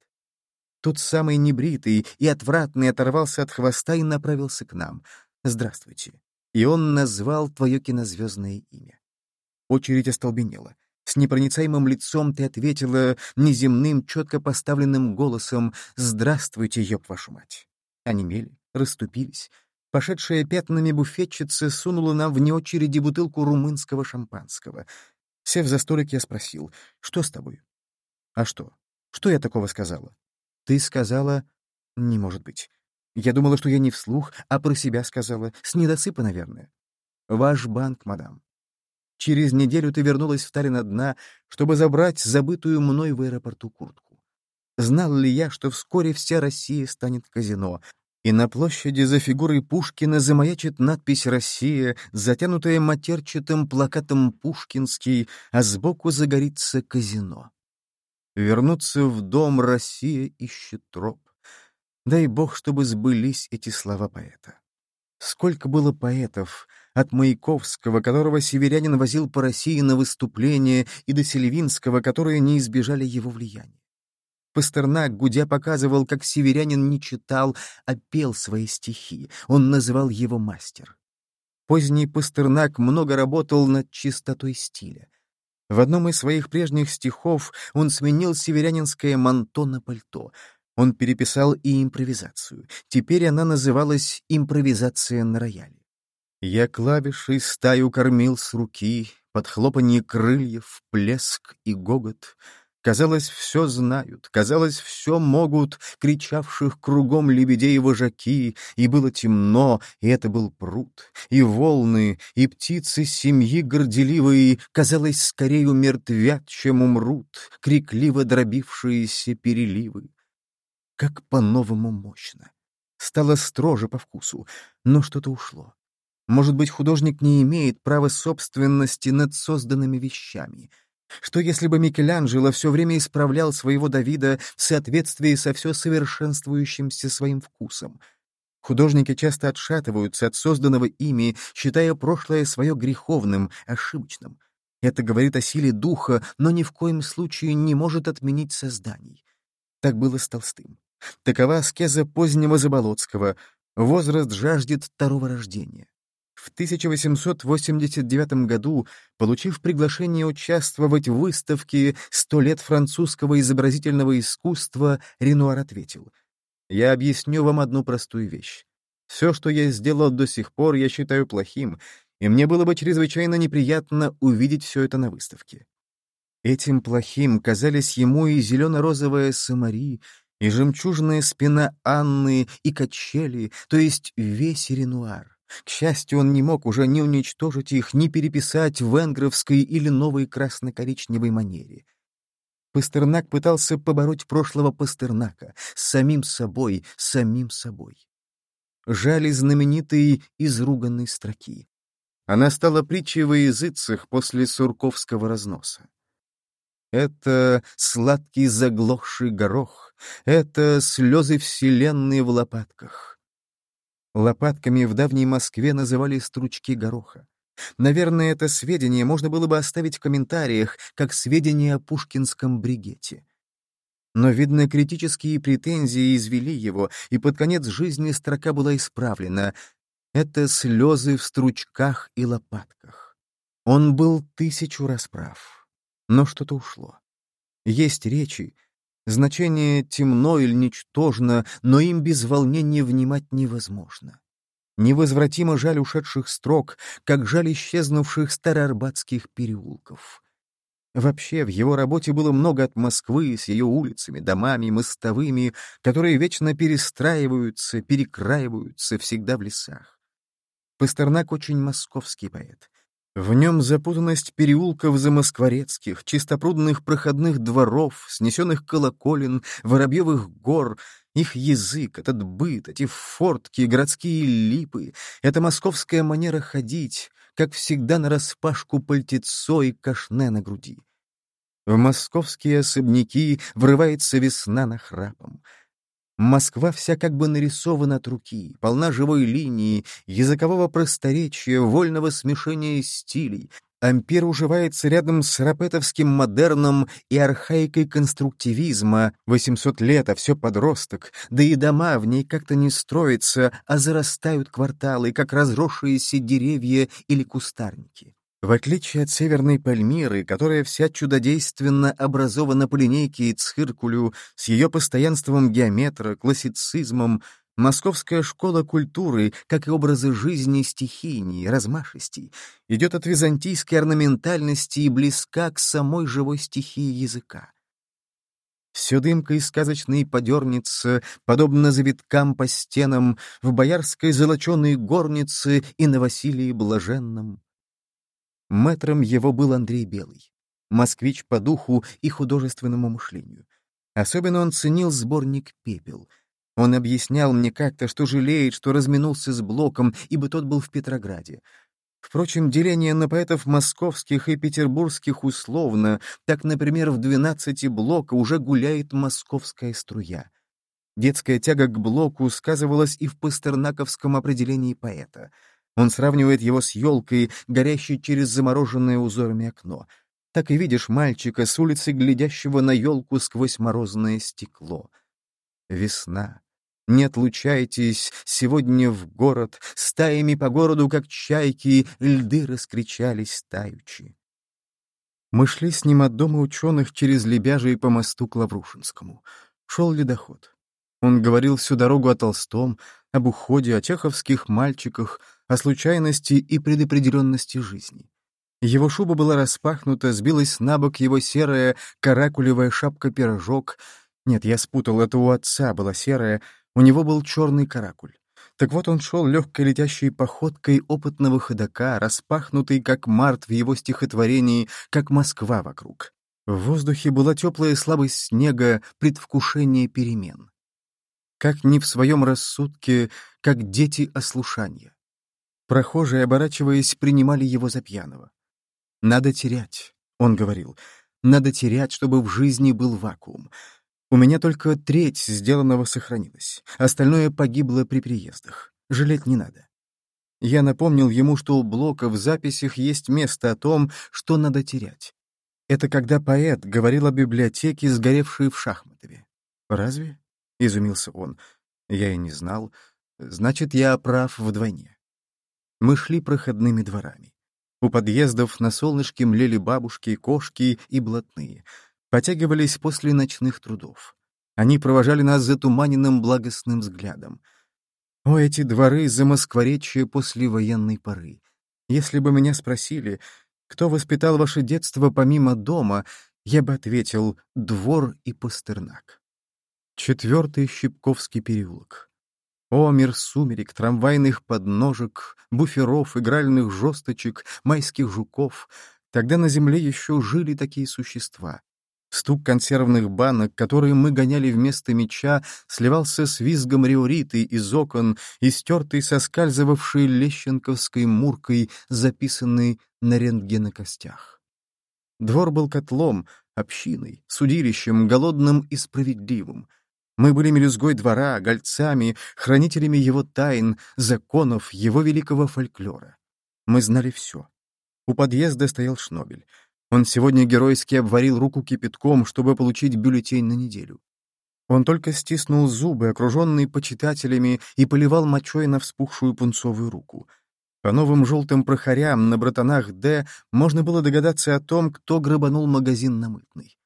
Тот самый небритый и отвратный оторвался от хвоста и направился к нам. «Здравствуйте». И он назвал твое кинозвездное имя. Очередь остолбенела. С непроницаемым лицом ты ответила неземным, четко поставленным голосом «Здравствуйте, ёб вашу мать». Онемели, расступились. Пошедшая пятнами буфетчица сунула нам вне очереди бутылку румынского шампанского. Сев за столик, я спросил, что с тобой? А что? Что я такого сказала? Ты сказала... Не может быть. Я думала, что я не вслух, а про себя сказала. С недосыпа, наверное. Ваш банк, мадам. Через неделю ты вернулась в Тарин одна, чтобы забрать забытую мной в аэропорту куртку. Знал ли я, что вскоре вся Россия станет казино, и на площади за фигурой Пушкина замаячит надпись «Россия», затянутая матерчатым плакатом «Пушкинский», а сбоку загорится казино. Вернуться в дом Россия ищет троп. Дай бог, чтобы сбылись эти слова поэта. Сколько было поэтов, от Маяковского, которого северянин возил по России на выступления, и до Сельвинского, которые не избежали его влияния. Пастернак, гудя, показывал, как северянин не читал, а пел свои стихи. Он называл его мастер. Поздний Пастернак много работал над чистотой стиля. В одном из своих прежних стихов он сменил северянинское манто на пальто. Он переписал и импровизацию. Теперь она называлась «Импровизация на рояле». Я клавишей стаю кормил с руки, Под хлопанье крыльев, плеск и гогот — Казалось, все знают, казалось, все могут, кричавших кругом лебедей вожаки, и было темно, и это был пруд, и волны, и птицы семьи горделивые, казалось, скорее умертвят, чем умрут, крикливо дробившиеся переливы. Как по-новому мощно. Стало строже по вкусу, но что-то ушло. Может быть, художник не имеет права собственности над созданными вещами — что если бы Микеланджело все время исправлял своего Давида в соответствии со все совершенствующимся своим вкусом? Художники часто отшатываются от созданного ими, считая прошлое свое греховным, ошибочным. Это говорит о силе духа, но ни в коем случае не может отменить созданий. Так было с Толстым. Такова аскеза позднего Заболоцкого. Возраст жаждет второго рождения. В 1889 году, получив приглашение участвовать в выставке «Сто лет французского изобразительного искусства», Ренуар ответил, «Я объясню вам одну простую вещь. Все, что я сделал до сих пор, я считаю плохим, и мне было бы чрезвычайно неприятно увидеть все это на выставке». Этим плохим казались ему и зелено-розовая Самари, и жемчужная спина Анны, и качели, то есть весь Ренуар. К счастью, он не мог уже ни уничтожить их, ни переписать в венгровской или новой красно-коричневой манере. Пастернак пытался побороть прошлого Пастернака с самим собой, самим собой. Жали знаменитые изруганные строки. Она стала притчей во языцах после сурковского разноса. Это сладкий заглохший горох, это слезы вселенной в лопатках. Лопатками в давней Москве называли стручки гороха. Наверное, это сведение можно было бы оставить в комментариях, как сведения о пушкинском бригете. Но, видно, критические претензии извели его, и под конец жизни строка была исправлена. Это слезы в стручках и лопатках. Он был тысячу расправ, но что-то ушло. Есть речи, Значение темно или ничтожно, но им без волнения внимать невозможно. Невозвратимо жаль ушедших строк, как жаль исчезнувших староарбатских переулков. Вообще, в его работе было много от Москвы с ее улицами, домами, мостовыми, которые вечно перестраиваются, перекраиваются всегда в лесах. Пастернак очень московский поэт. В нем запутанность переулков замоскворецких, чистопрудных проходных дворов, снесенных колоколен, воробьевых гор, их язык, этот быт, эти фортки, городские липы, эта московская манера ходить, как всегда нараспашку пальтецо и кашне на груди. В московские особняки врывается весна на храпом. Москва вся как бы нарисована от руки, полна живой линии, языкового просторечия, вольного смешения стилей. Ампир уживается рядом с рапетовским модерном и архаикой конструктивизма. 800 лет, а все подросток. Да и дома в ней как-то не строятся, а зарастают кварталы, как разросшиеся деревья или кустарники. В отличие от Северной Пальмиры, которая вся чудодейственно образована по линейке и циркулю, с ее постоянством геометра, классицизмом, московская школа культуры, как и образы жизни стихийней, размашистей, идет от византийской орнаментальности и близка к самой живой стихии языка. Все дымка и сказочные подернется, подобно завиткам по стенам, в боярской золоченой горнице и на Василии Блаженном. Мэтром его был Андрей Белый, москвич по духу и художественному мышлению. Особенно он ценил сборник «Пепел». Он объяснял мне как-то, что жалеет, что разминулся с Блоком, ибо тот был в Петрограде. Впрочем, деление на поэтов московских и петербургских условно, так, например, в двенадцати Блока уже гуляет московская струя. Детская тяга к Блоку сказывалась и в пастернаковском определении поэта — он сравнивает его с елкой, горящей через замороженное узорами окно. Так и видишь мальчика с улицы, глядящего на елку сквозь морозное стекло. Весна. Не отлучайтесь сегодня в город, стаями по городу, как чайки, льды раскричались таючи. Мы шли с ним от дома ученых через Лебяжий по мосту к Лаврушинскому. Шел ледоход. Он говорил всю дорогу о Толстом, об уходе, о чеховских мальчиках, о случайности и предопределенности жизни. Его шуба была распахнута, сбилась на бок его серая каракулевая шапка-пирожок. Нет, я спутал, это у отца была серая, у него был черный каракуль. Так вот он шел легкой летящей походкой опытного ходока, распахнутый, как март в его стихотворении, как Москва вокруг. В воздухе была теплая слабость снега, предвкушение перемен. Как не в своем рассудке, как дети ослушания. Прохожие, оборачиваясь, принимали его за пьяного. «Надо терять», — он говорил, — «надо терять, чтобы в жизни был вакуум. У меня только треть сделанного сохранилась, остальное погибло при приездах. Жалеть не надо». Я напомнил ему, что у Блока в записях есть место о том, что надо терять. Это когда поэт говорил о библиотеке, сгоревшей в Шахматове. «Разве?» — изумился он. «Я и не знал. Значит, я прав вдвойне». Мы шли проходными дворами. У подъездов на солнышке млели бабушки, кошки и блатные. Потягивались после ночных трудов. Они провожали нас затуманенным благостным взглядом. О, эти дворы за Москворечье после военной поры! Если бы меня спросили, кто воспитал ваше детство помимо дома, я бы ответил «двор и Пастернак». Четвертый Щипковский переулок. О, мир сумерек, трамвайных подножек, буферов, игральных жесточек, майских жуков! Тогда на земле еще жили такие существа. Стук консервных банок, которые мы гоняли вместо меча, сливался с визгом риориты из окон и стертый соскальзывавшей лещенковской муркой, записанной на рентгенокостях. Двор был котлом, общиной, судилищем, голодным и справедливым — мы были мелюзгой двора, гольцами, хранителями его тайн, законов, его великого фольклора. Мы знали все. У подъезда стоял Шнобель. Он сегодня геройски обварил руку кипятком, чтобы получить бюллетень на неделю. Он только стиснул зубы, окруженные почитателями, и поливал мочой на вспухшую пунцовую руку. По новым желтым прохорям на братанах «Д» можно было догадаться о том, кто грабанул магазин на Мытной.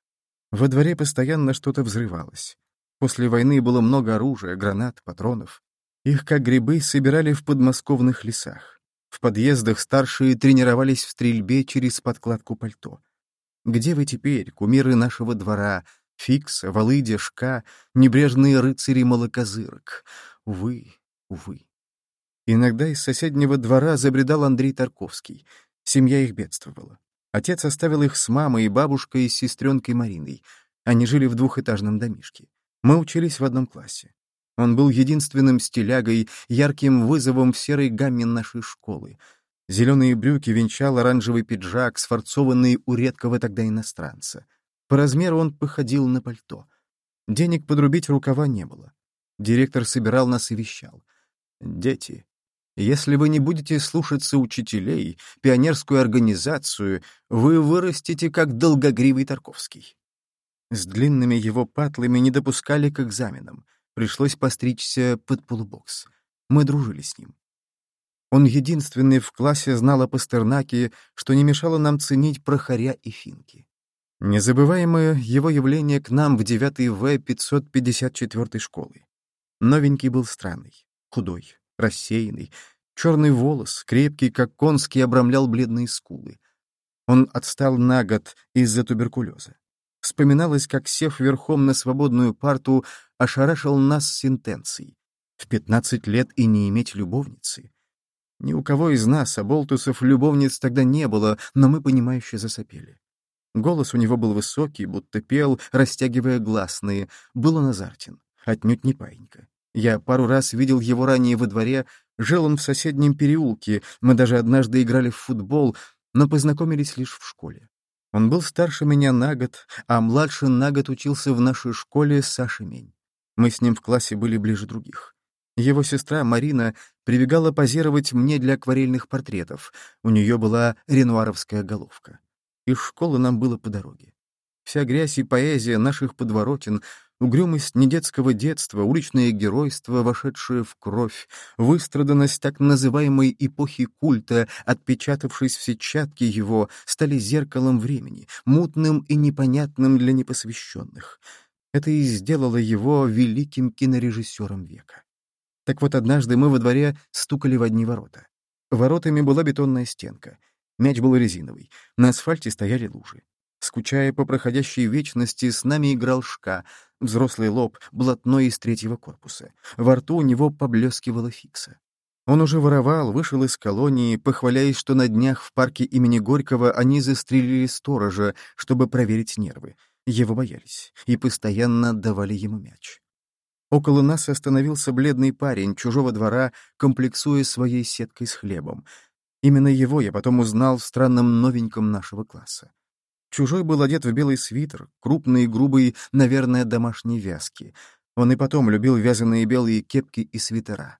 Во дворе постоянно что-то взрывалось. После войны было много оружия, гранат, патронов. Их, как грибы, собирали в подмосковных лесах. В подъездах старшие тренировались в стрельбе через подкладку пальто. Где вы теперь, кумиры нашего двора, Фикс, Волыдя, Шка, небрежные рыцари-молокозырок? Увы, увы. Иногда из соседнего двора забредал Андрей Тарковский. Семья их бедствовала. Отец оставил их с мамой и бабушкой и с сестренкой Мариной. Они жили в двухэтажном домишке. Мы учились в одном классе. Он был единственным стилягой, ярким вызовом в серой гамме нашей школы. Зеленые брюки венчал оранжевый пиджак, сфорцованный у редкого тогда иностранца. По размеру он походил на пальто. Денег подрубить рукава не было. Директор собирал нас и вещал. «Дети, если вы не будете слушаться учителей, пионерскую организацию, вы вырастете как долгогривый Тарковский». С длинными его патлами не допускали к экзаменам. Пришлось постричься под полубокс. Мы дружили с ним. Он единственный в классе знал о Пастернаке, что не мешало нам ценить Прохоря и Финки. Незабываемое его явление к нам в 9 В 554 школы. Новенький был странный, худой, рассеянный, черный волос, крепкий, как конский, обрамлял бледные скулы. Он отстал на год из-за туберкулеза. Вспоминалось, как, сев верхом на свободную парту, ошарашил нас сентенцией. В пятнадцать лет и не иметь любовницы. Ни у кого из нас, оболтусов, любовниц тогда не было, но мы, понимающе засопели. Голос у него был высокий, будто пел, растягивая гласные. Был он азартен, отнюдь не паинька. Я пару раз видел его ранее во дворе, жил он в соседнем переулке, мы даже однажды играли в футбол, но познакомились лишь в школе. Он был старше меня на год, а младше на год учился в нашей школе Саша Мень. Мы с ним в классе были ближе других. Его сестра Марина прибегала позировать мне для акварельных портретов. У нее была ренуаровская головка. Из школы нам было по дороге. Вся грязь и поэзия наших подворотен Угрюмость недетского детства, уличное геройство, вошедшее в кровь, выстраданность так называемой эпохи культа, отпечатавшись в сетчатке его, стали зеркалом времени, мутным и непонятным для непосвященных. Это и сделало его великим кинорежиссером века. Так вот, однажды мы во дворе стукали в одни ворота. Воротами была бетонная стенка. Мяч был резиновый. На асфальте стояли лужи. Скучая по проходящей вечности, с нами играл Шка, взрослый лоб, блатной из третьего корпуса. Во рту у него поблескивала фикса. Он уже воровал, вышел из колонии, похваляясь, что на днях в парке имени Горького они застрелили сторожа, чтобы проверить нервы. Его боялись и постоянно давали ему мяч. Около нас остановился бледный парень чужого двора, комплексуя своей сеткой с хлебом. Именно его я потом узнал в странном новеньком нашего класса. Чужой был одет в белый свитер, крупный и грубый, наверное, домашней вязки. Он и потом любил вязаные белые кепки и свитера.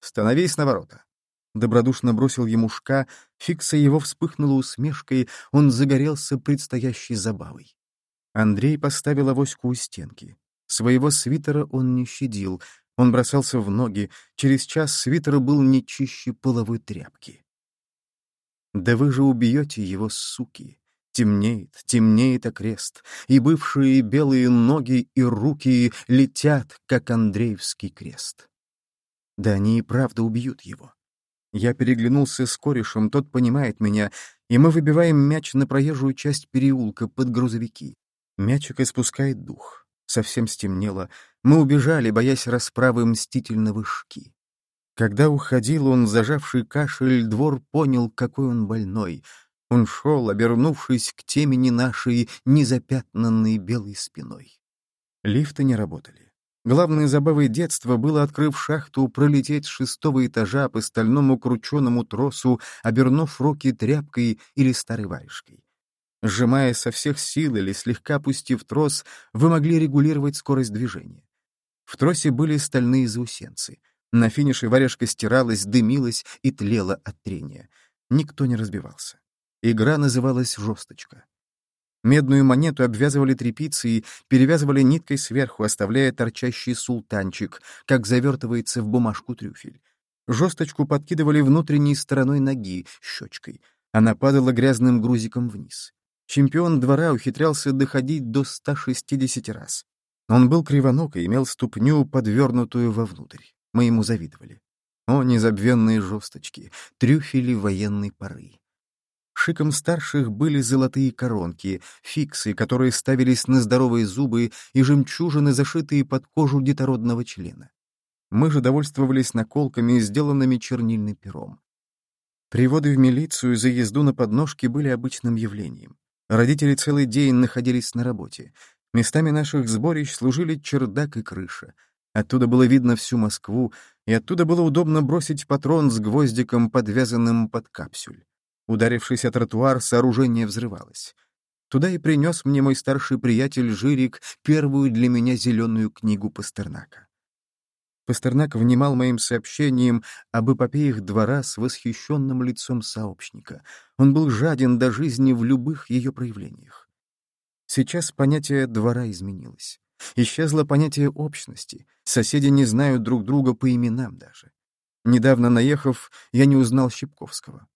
«Становись на ворота!» Добродушно бросил ему шка, фикса его вспыхнула усмешкой, он загорелся предстоящей забавой. Андрей поставил авоську у стенки. Своего свитера он не щадил, он бросался в ноги, через час свитер был не чище половой тряпки. «Да вы же убьете его, суки!» Темнеет, темнеет окрест, и бывшие белые ноги и руки летят, как Андреевский крест. Да они и правда убьют его. Я переглянулся с корешем, тот понимает меня, и мы выбиваем мяч на проезжую часть переулка под грузовики. Мячик испускает дух. Совсем стемнело. Мы убежали, боясь расправы мстительного шки. Когда уходил он, зажавший кашель, двор понял, какой он больной — он шел, обернувшись к темени нашей, незапятнанной белой спиной. Лифты не работали. Главной забавой детства было, открыв шахту, пролететь с шестого этажа по стальному крученому тросу, обернув руки тряпкой или старой варежкой. Сжимая со всех сил или слегка опустив трос, вы могли регулировать скорость движения. В тросе были стальные заусенцы. На финише варежка стиралась, дымилась и тлела от трения. Никто не разбивался. Игра называлась «Жесточка». Медную монету обвязывали тряпицей и перевязывали ниткой сверху, оставляя торчащий султанчик, как завертывается в бумажку трюфель. Жесточку подкидывали внутренней стороной ноги, щечкой. Она падала грязным грузиком вниз. Чемпион двора ухитрялся доходить до 160 раз. Он был кривоног и имел ступню, подвернутую вовнутрь. мы ему завидовали. О, незабвенные жесточки, трюфели военной поры. Шиком старших были золотые коронки, фиксы, которые ставились на здоровые зубы, и жемчужины, зашитые под кожу детородного члена. Мы же довольствовались наколками, сделанными чернильным пером. Приводы в милицию за езду на подножке были обычным явлением. Родители целый день находились на работе. Местами наших сборищ служили чердак и крыша. Оттуда было видно всю Москву, и оттуда было удобно бросить патрон с гвоздиком, подвязанным под капсюль. Ударившись о тротуар, сооружение взрывалось. Туда и принес мне мой старший приятель Жирик первую для меня зеленую книгу Пастернака. Пастернак внимал моим сообщениям об эпопеях двора с восхищенным лицом сообщника. Он был жаден до жизни в любых ее проявлениях. Сейчас понятие двора изменилось. Исчезло понятие общности. Соседи не знают друг друга по именам даже. Недавно наехав, я не узнал Щипковского.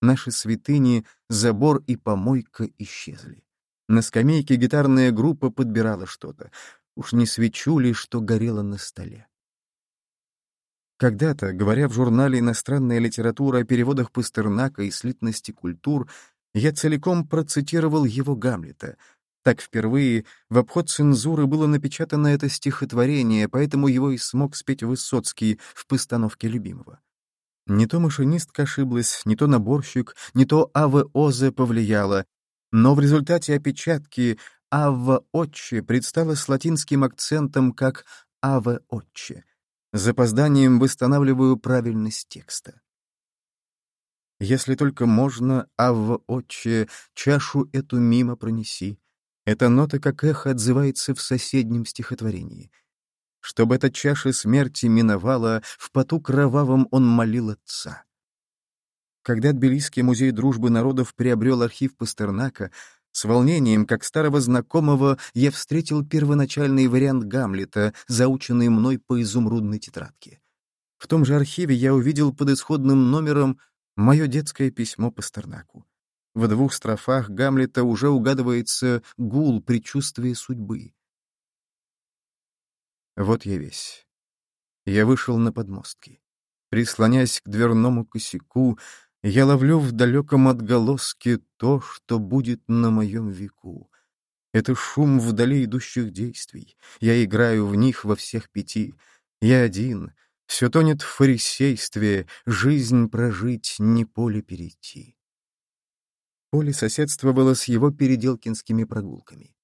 Наши святыни, забор и помойка исчезли. На скамейке гитарная группа подбирала что-то. Уж не свечу ли, что горело на столе. Когда-то, говоря в журнале «Иностранная литература» о переводах Пастернака и слитности культур, я целиком процитировал его Гамлета. Так впервые в обход цензуры было напечатано это стихотворение, поэтому его и смог спеть Высоцкий в постановке любимого. Не то машинистка ошиблась, не то наборщик, не то Ава Озе повлияло, но в результате опечатки «Ава Отче» предстала с латинским акцентом как с запозданием восстанавливаю правильность текста. Если только можно, Авва, отче, чашу эту мимо пронеси. Эта нота, как эхо, отзывается в соседнем стихотворении. Чтобы эта чаша смерти миновала, в поту кровавом он молил отца. Когда Тбилисский музей дружбы народов приобрел архив Пастернака, с волнением, как старого знакомого, я встретил первоначальный вариант Гамлета, заученный мной по изумрудной тетрадке. В том же архиве я увидел под исходным номером мое детское письмо Пастернаку. В двух строфах Гамлета уже угадывается гул предчувствия судьбы. Вот я весь. Я вышел на подмостки. Прислонясь к дверному косяку, я ловлю в далеком отголоске то, что будет на моем веку. Это шум вдали идущих действий. Я играю в них во всех пяти. Я один. Все тонет в фарисействе. Жизнь прожить, не поле перейти. Поле соседствовало с его переделкинскими прогулками.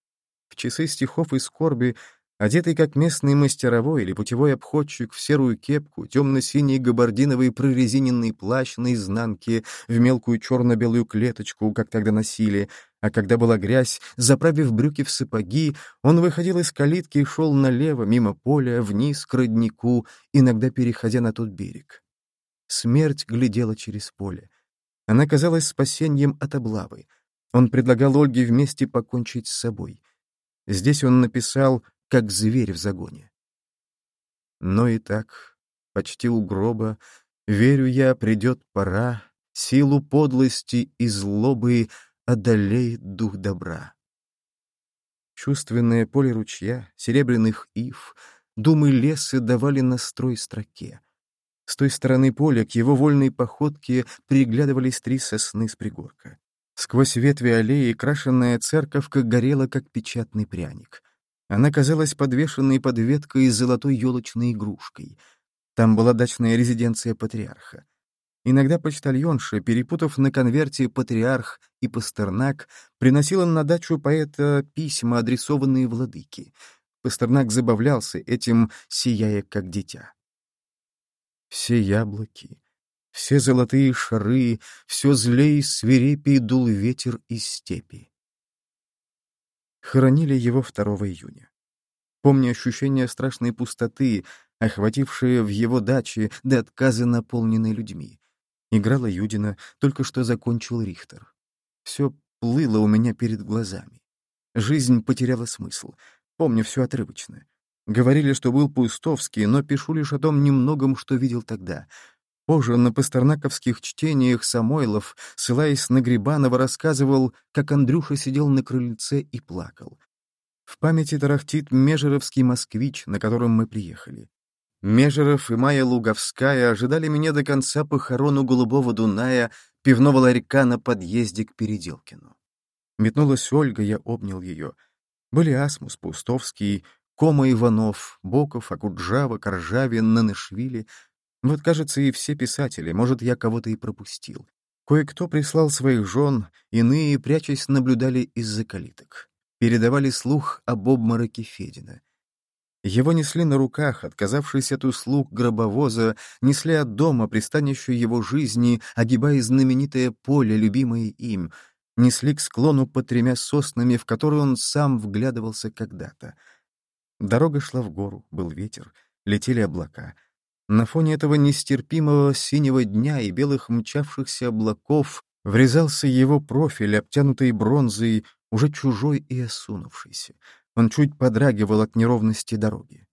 В часы стихов и скорби Одетый как местный мастеровой или путевой обходчик в серую кепку, темно-синий габардиновый прорезиненный плащ на изнанке, в мелкую черно-белую клеточку, как тогда носили, а когда была грязь, заправив брюки в сапоги, он выходил из калитки и шел налево, мимо поля, вниз, к роднику, иногда переходя на тот берег. Смерть глядела через поле. Она казалась спасением от облавы. Он предлагал Ольге вместе покончить с собой. Здесь он написал как зверь в загоне. Но и так, почти у гроба, верю я, придет пора, силу подлости и злобы одолеет дух добра. Чувственное поле ручья, серебряных ив, думы леса давали настрой строке. С той стороны поля к его вольной походке приглядывались три сосны с пригорка. Сквозь ветви аллеи крашенная церковка горела, как печатный пряник. Она казалась подвешенной под веткой с золотой елочной игрушкой. Там была дачная резиденция патриарха. Иногда почтальонша, перепутав на конверте «Патриарх» и «Пастернак», приносила на дачу поэта письма, адресованные владыке. Пастернак забавлялся этим, сияя как дитя. Все яблоки, все золотые шары, все злей свирепий дул ветер из степи. Хоронили его 2 июня. Помню ощущение страшной пустоты, охватившее в его даче до отказа наполненной людьми. Играла Юдина, только что закончил Рихтер. Все плыло у меня перед глазами. Жизнь потеряла смысл. Помню все отрывочно. Говорили, что был Пустовский, но пишу лишь о том немногом, что видел тогда — Позже на пастернаковских чтениях Самойлов, ссылаясь на Грибанова, рассказывал, как Андрюша сидел на крыльце и плакал. В памяти тарахтит межеровский москвич, на котором мы приехали. Межеров и Майя Луговская ожидали меня до конца похорон у Голубого Дуная, пивного ларька на подъезде к Переделкину. Метнулась Ольга, я обнял ее. Были Асмус, Паустовский, Кома Иванов, Боков, Акуджава, Коржавин, Нанышвили. Вот, кажется, и все писатели, может, я кого-то и пропустил. Кое-кто прислал своих жен, иные, прячась, наблюдали из-за калиток. Передавали слух об обмороке Федина. Его несли на руках, отказавшись от услуг гробовоза, несли от дома, пристанищу его жизни, огибая знаменитое поле, любимое им, несли к склону под тремя соснами, в которые он сам вглядывался когда-то. Дорога шла в гору, был ветер, летели облака. На фоне этого нестерпимого синего дня и белых мчавшихся облаков врезался его профиль, обтянутый бронзой, уже чужой и осунувшийся. Он чуть подрагивал от неровности дороги.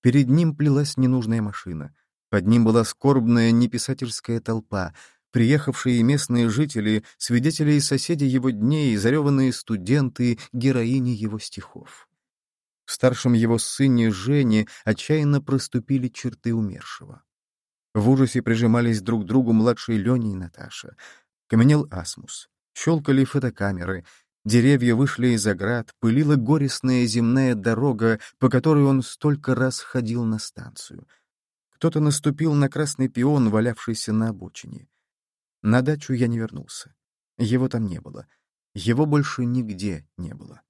Перед ним плелась ненужная машина. Под ним была скорбная неписательская толпа, приехавшие местные жители, свидетели и соседи его дней, зареванные студенты, героини его стихов. В старшем его сыне Жене отчаянно проступили черты умершего. В ужасе прижимались друг к другу младшие Леня и Наташа. Каменел асмус. Щелкали фотокамеры, Деревья вышли из оград, пылила горестная земная дорога, по которой он столько раз ходил на станцию. Кто-то наступил на красный пион, валявшийся на обочине. На дачу я не вернулся. Его там не было. Его больше нигде не было.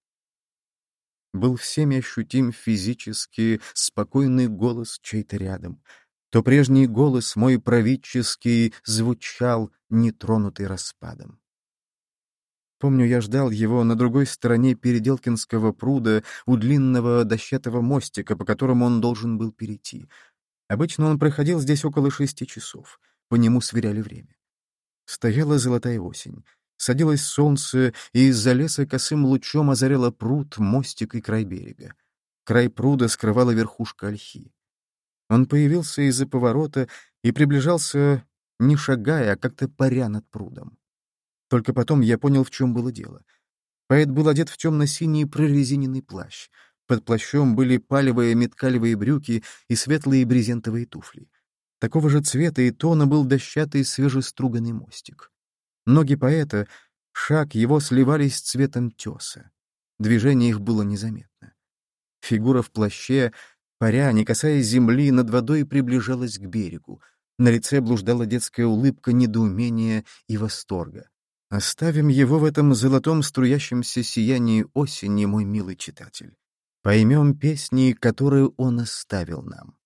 Был всеми ощутим физически спокойный голос чей-то рядом. То прежний голос мой правительский звучал, нетронутый распадом. Помню, я ждал его на другой стороне Переделкинского пруда у длинного дощатого мостика, по которому он должен был перейти. Обычно он проходил здесь около шести часов. По нему сверяли время. Стояла золотая осень. Садилось солнце, и из-за леса косым лучом озаряло пруд, мостик и край берега. Край пруда скрывала верхушка ольхи. Он появился из-за поворота и приближался, не шагая, а как-то паря над прудом. Только потом я понял, в чем было дело. Поэт был одет в темно-синий прорезиненный плащ. Под плащом были палевые меткалевые брюки и светлые брезентовые туфли. Такого же цвета и тона был дощатый свежеструганный мостик. Ноги поэта, шаг его сливались с цветом теса. Движение их было незаметно. Фигура в плаще, паря, не касаясь земли, над водой приближалась к берегу. На лице блуждала детская улыбка недоумения и восторга. Оставим его в этом золотом струящемся сиянии осени, мой милый читатель. Поймем песни, которые он оставил нам.